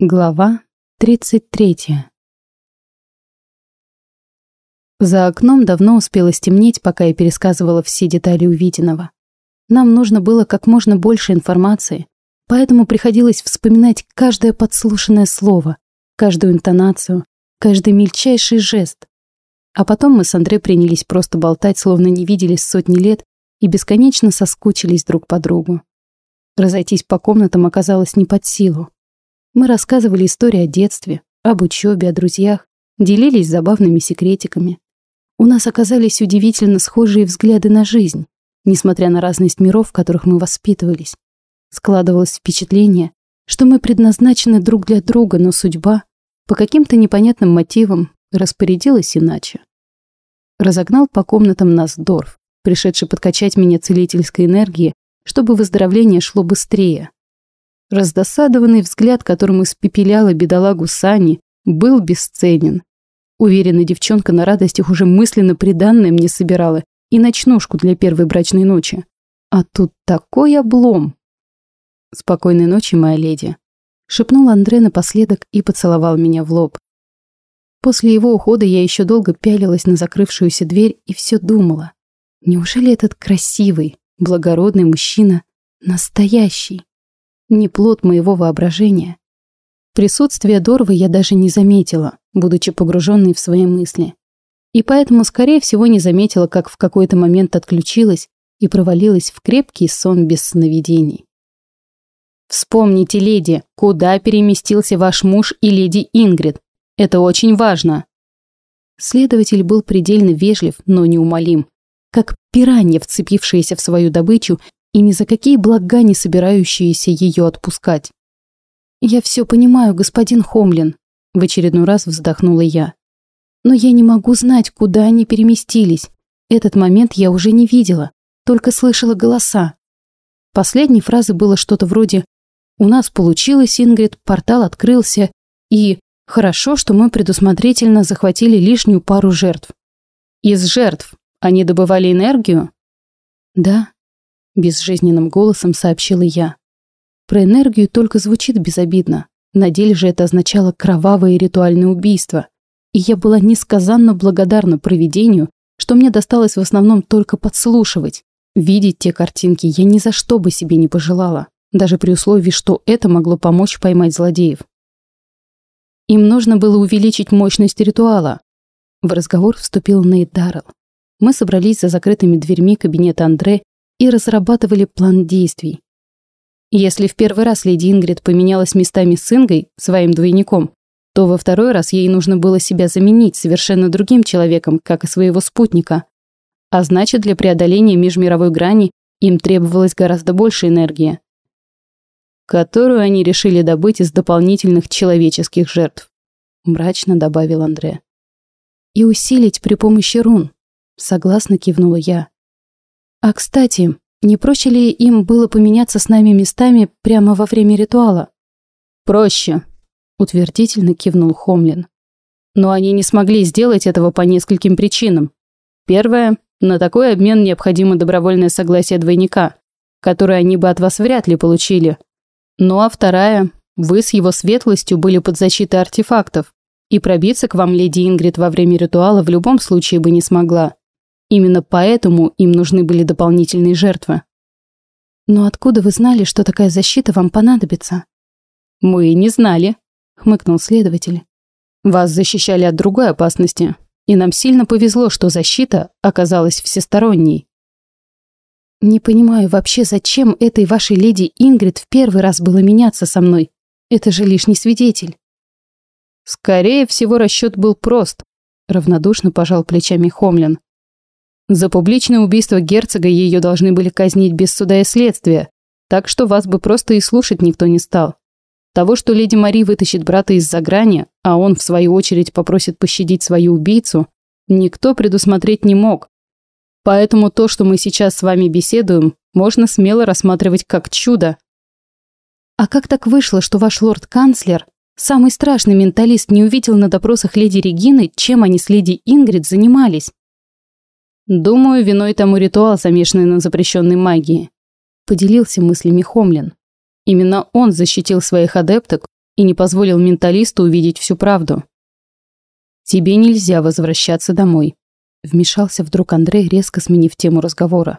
Глава 33 За окном давно успело стемнеть, пока я пересказывала все детали увиденного. Нам нужно было как можно больше информации, поэтому приходилось вспоминать каждое подслушанное слово, каждую интонацию, каждый мельчайший жест. А потом мы с Андре принялись просто болтать, словно не виделись сотни лет и бесконечно соскучились друг по другу. Разойтись по комнатам оказалось не под силу. Мы рассказывали истории о детстве, об учебе, о друзьях, делились забавными секретиками. У нас оказались удивительно схожие взгляды на жизнь, несмотря на разность миров, в которых мы воспитывались. Складывалось впечатление, что мы предназначены друг для друга, но судьба по каким-то непонятным мотивам распорядилась иначе. Разогнал по комнатам нас Дорф, пришедший подкачать меня целительской энергией, чтобы выздоровление шло быстрее, Раздосадованный взгляд, которым испепеляла бедолагу Сани, был бесценен. Уверена, девчонка на радостях уже мысленно приданное мне собирала и ночнушку для первой брачной ночи. А тут такой облом. «Спокойной ночи, моя леди», — шепнул Андре напоследок и поцеловал меня в лоб. После его ухода я еще долго пялилась на закрывшуюся дверь и все думала. Неужели этот красивый, благородный мужчина настоящий? Не плод моего воображения. Присутствие Дорвы я даже не заметила, будучи погруженной в свои мысли. И поэтому, скорее всего, не заметила, как в какой-то момент отключилась и провалилась в крепкий сон без сновидений. «Вспомните, леди, куда переместился ваш муж и леди Ингрид. Это очень важно». Следователь был предельно вежлив, но неумолим. Как пиранья, вцепившаяся в свою добычу и ни за какие блага не собирающиеся ее отпускать. «Я все понимаю, господин Хомлин», — в очередной раз вздохнула я. «Но я не могу знать, куда они переместились. Этот момент я уже не видела, только слышала голоса. Последней фразы было что-то вроде «У нас получилось, Ингрид, портал открылся, и хорошо, что мы предусмотрительно захватили лишнюю пару жертв». «Из жертв они добывали энергию?» «Да», безжизненным голосом сообщила я. Про энергию только звучит безобидно. На деле же это означало кровавое ритуальное убийство. И я была несказанно благодарна провидению, что мне досталось в основном только подслушивать. Видеть те картинки я ни за что бы себе не пожелала, даже при условии, что это могло помочь поймать злодеев. Им нужно было увеличить мощность ритуала. В разговор вступил Нейт Даррелл. Мы собрались за закрытыми дверьми кабинета Андре и разрабатывали план действий. Если в первый раз леди Ингрид поменялась местами с Ингой, своим двойником, то во второй раз ей нужно было себя заменить совершенно другим человеком, как и своего спутника. А значит, для преодоления межмировой грани им требовалось гораздо больше энергии, которую они решили добыть из дополнительных человеческих жертв, мрачно добавил Андре. И усилить при помощи рун, согласно кивнула я. А кстати, не проще ли им было поменяться с нами местами прямо во время ритуала? Проще, утвердительно кивнул Хомлин. Но они не смогли сделать этого по нескольким причинам. Первое, на такой обмен необходимо добровольное согласие двойника, которое они бы от вас вряд ли получили. Ну а вторая, вы с его светлостью были под защитой артефактов, и пробиться к вам леди Ингрид во время ритуала в любом случае бы не смогла. Именно поэтому им нужны были дополнительные жертвы. «Но откуда вы знали, что такая защита вам понадобится?» «Мы не знали», — хмыкнул следователь. «Вас защищали от другой опасности, и нам сильно повезло, что защита оказалась всесторонней». «Не понимаю вообще, зачем этой вашей леди Ингрид в первый раз было меняться со мной? Это же лишний свидетель». «Скорее всего, расчет был прост», — равнодушно пожал плечами Хомлин. За публичное убийство герцога ее должны были казнить без суда и следствия, так что вас бы просто и слушать никто не стал. Того, что леди Мари вытащит брата из-за грани, а он, в свою очередь, попросит пощадить свою убийцу, никто предусмотреть не мог. Поэтому то, что мы сейчас с вами беседуем, можно смело рассматривать как чудо. А как так вышло, что ваш лорд-канцлер, самый страшный менталист, не увидел на допросах леди Регины, чем они с леди Ингрид занимались? Думаю, виной тому ритуал, замешанный на запрещенной магии. Поделился мыслями Хомлин. Именно он защитил своих адепток и не позволил менталисту увидеть всю правду. «Тебе нельзя возвращаться домой», – вмешался вдруг Андрей, резко сменив тему разговора.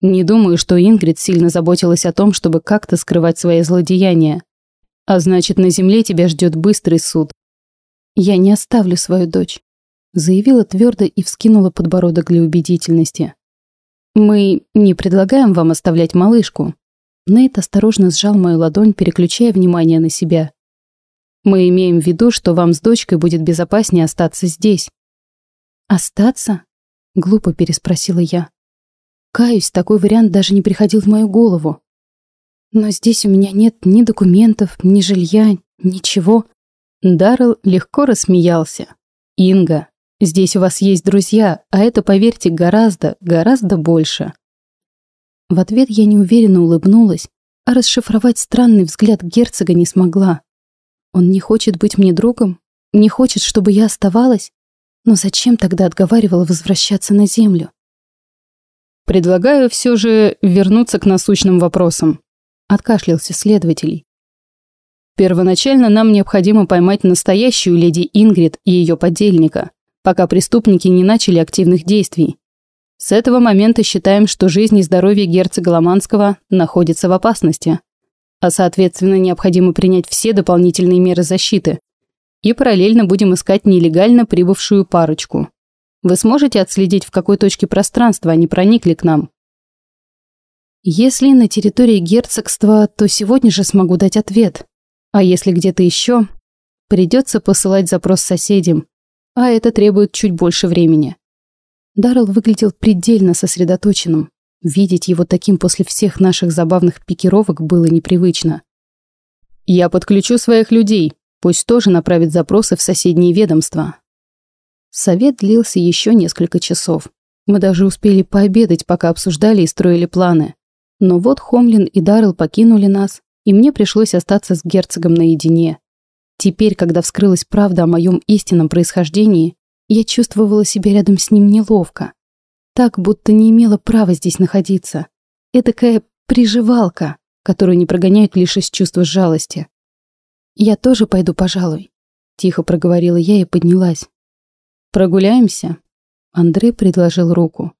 «Не думаю, что Ингрид сильно заботилась о том, чтобы как-то скрывать свои злодеяния. А значит, на земле тебя ждет быстрый суд». «Я не оставлю свою дочь», – заявила твердо и вскинула подбородок для убедительности. «Мы не предлагаем вам оставлять малышку». Нейт осторожно сжал мою ладонь, переключая внимание на себя. Мы имеем в виду, что вам с дочкой будет безопаснее остаться здесь». «Остаться?» — глупо переспросила я. Каюсь, такой вариант даже не приходил в мою голову. Но здесь у меня нет ни документов, ни жилья, ничего. Даррелл легко рассмеялся. «Инга, здесь у вас есть друзья, а это, поверьте, гораздо, гораздо больше». В ответ я неуверенно улыбнулась, а расшифровать странный взгляд герцога не смогла. Он не хочет быть мне другом? Не хочет, чтобы я оставалась? Но зачем тогда отговаривала возвращаться на землю? Предлагаю все же вернуться к насущным вопросам. Откашлялся следователь. Первоначально нам необходимо поймать настоящую леди Ингрид и ее подельника, пока преступники не начали активных действий. С этого момента считаем, что жизнь и здоровье герцога Ломанского находятся в опасности а соответственно необходимо принять все дополнительные меры защиты. И параллельно будем искать нелегально прибывшую парочку. Вы сможете отследить, в какой точке пространства они проникли к нам? Если на территории герцогства, то сегодня же смогу дать ответ. А если где-то еще, придется посылать запрос соседям, а это требует чуть больше времени. Даррелл выглядел предельно сосредоточенным. Видеть его таким после всех наших забавных пикировок было непривычно. «Я подключу своих людей, пусть тоже направят запросы в соседние ведомства». Совет длился еще несколько часов. Мы даже успели пообедать, пока обсуждали и строили планы. Но вот Хомлин и Даррелл покинули нас, и мне пришлось остаться с герцогом наедине. Теперь, когда вскрылась правда о моем истинном происхождении, я чувствовала себя рядом с ним неловко. Так, будто не имела права здесь находиться. Этакая приживалка, которую не прогоняют лишь из чувства жалости. «Я тоже пойду, пожалуй», — тихо проговорила я и поднялась. «Прогуляемся?» Андрей предложил руку.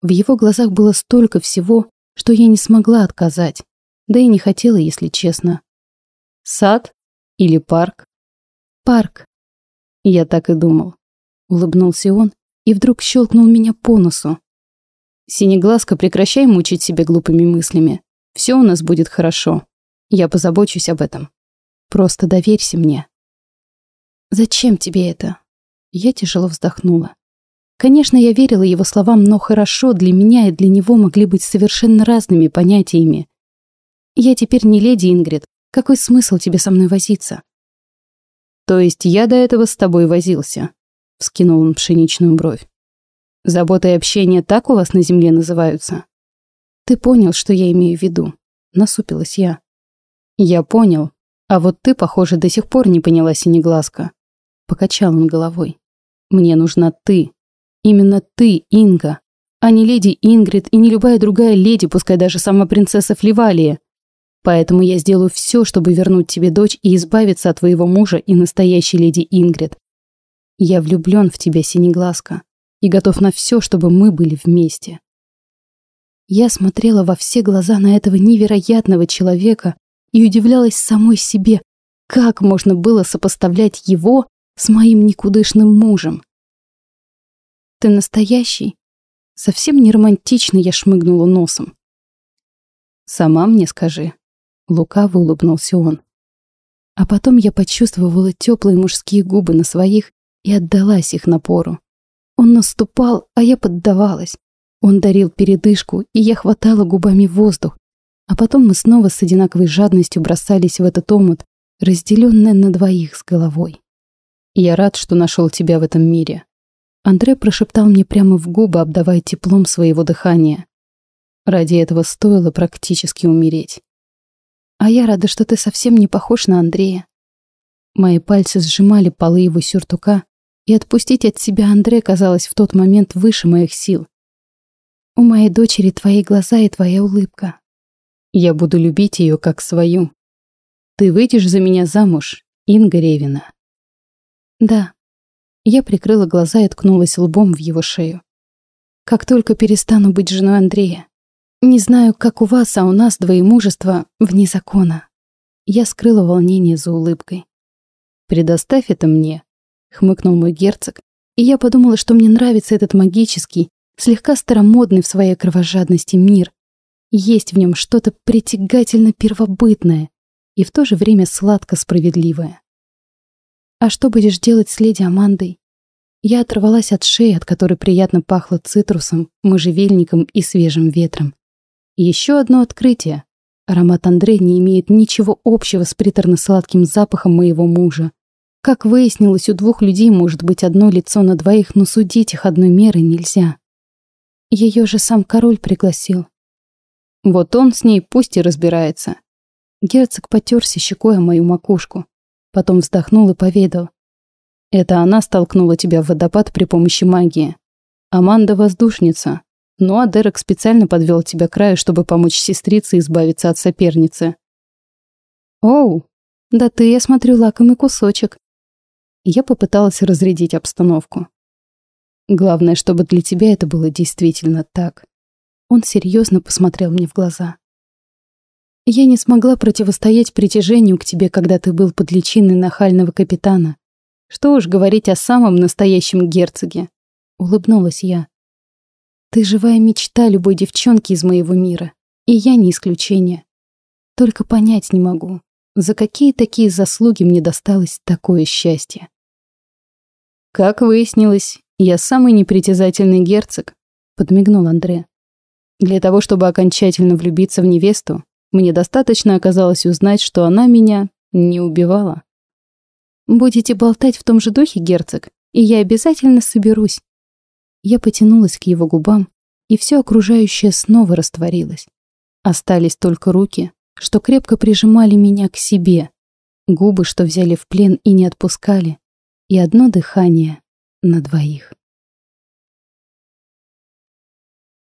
В его глазах было столько всего, что я не смогла отказать. Да и не хотела, если честно. «Сад? Или парк?» «Парк». Я так и думал. Улыбнулся он и вдруг щелкнул меня по носу. Синеглазка, прекращай мучить себя глупыми мыслями. Все у нас будет хорошо. Я позабочусь об этом. Просто доверься мне. Зачем тебе это? Я тяжело вздохнула. Конечно, я верила его словам, но хорошо для меня и для него могли быть совершенно разными понятиями. Я теперь не леди Ингрид. Какой смысл тебе со мной возиться? То есть я до этого с тобой возился? Вскинул он пшеничную бровь. Забота и общение так у вас на земле называются? Ты понял, что я имею в виду. Насупилась я. Я понял. А вот ты, похоже, до сих пор не поняла синеглазка. Покачал он головой. Мне нужна ты. Именно ты, Инга. А не леди Ингрид и не любая другая леди, пускай даже сама принцесса Фливалия. Поэтому я сделаю все, чтобы вернуть тебе дочь и избавиться от твоего мужа и настоящей леди Ингрид. Я влюблен в тебя, Синеглазка и готов на все, чтобы мы были вместе. Я смотрела во все глаза на этого невероятного человека и удивлялась самой себе, как можно было сопоставлять его с моим никудышным мужем. «Ты настоящий?» Совсем не романтично я шмыгнула носом. «Сама мне скажи», — лукаво улыбнулся он. А потом я почувствовала теплые мужские губы на своих и отдалась их напору. Он наступал, а я поддавалась. Он дарил передышку, и я хватала губами воздух. А потом мы снова с одинаковой жадностью бросались в этот омут, разделенный на двоих с головой. «Я рад, что нашел тебя в этом мире». Андре прошептал мне прямо в губы, обдавая теплом своего дыхания. Ради этого стоило практически умереть. А я рада, что ты совсем не похож на Андрея. Мои пальцы сжимали полы его сюртука, и отпустить от себя Андре казалось в тот момент выше моих сил. У моей дочери твои глаза и твоя улыбка. Я буду любить ее как свою. Ты выйдешь за меня замуж, Инга Ревина?» «Да». Я прикрыла глаза и ткнулась лбом в его шею. «Как только перестану быть женой Андрея. Не знаю, как у вас, а у нас двоемужество вне закона». Я скрыла волнение за улыбкой. «Предоставь это мне», — хмыкнул мой герцог, и я подумала, что мне нравится этот магический, слегка старомодный в своей кровожадности мир. Есть в нем что-то притягательно первобытное и в то же время сладко справедливое. «А что будешь делать с леди Амандой?» Я оторвалась от шеи, от которой приятно пахло цитрусом, можжевельником и свежим ветром. Еще одно открытие. Аромат Андре не имеет ничего общего с приторно-сладким запахом моего мужа. Как выяснилось, у двух людей может быть одно лицо на двоих, но судить их одной мерой нельзя. Ее же сам король пригласил. Вот он с ней пусть и разбирается. Герцог потерся щекой о мою макушку. Потом вздохнул и поведал. Это она столкнула тебя в водопад при помощи магии. Аманда воздушница. Ну а Дерек специально подвел тебя к краю, чтобы помочь сестрице избавиться от соперницы. Оу, да ты, я смотрю, лакомый кусочек. Я попыталась разрядить обстановку. Главное, чтобы для тебя это было действительно так. Он серьезно посмотрел мне в глаза. Я не смогла противостоять притяжению к тебе, когда ты был под личиной нахального капитана. Что уж говорить о самом настоящем герцоге. Улыбнулась я. Ты живая мечта любой девчонки из моего мира. И я не исключение. Только понять не могу, за какие такие заслуги мне досталось такое счастье. Как выяснилось, я самый непритязательный герцог, подмигнул Андре. Для того, чтобы окончательно влюбиться в невесту, мне достаточно оказалось узнать, что она меня не убивала. «Будете болтать в том же духе, герцог, и я обязательно соберусь». Я потянулась к его губам, и все окружающее снова растворилось. Остались только руки, что крепко прижимали меня к себе, губы, что взяли в плен и не отпускали, и одно дыхание на двоих.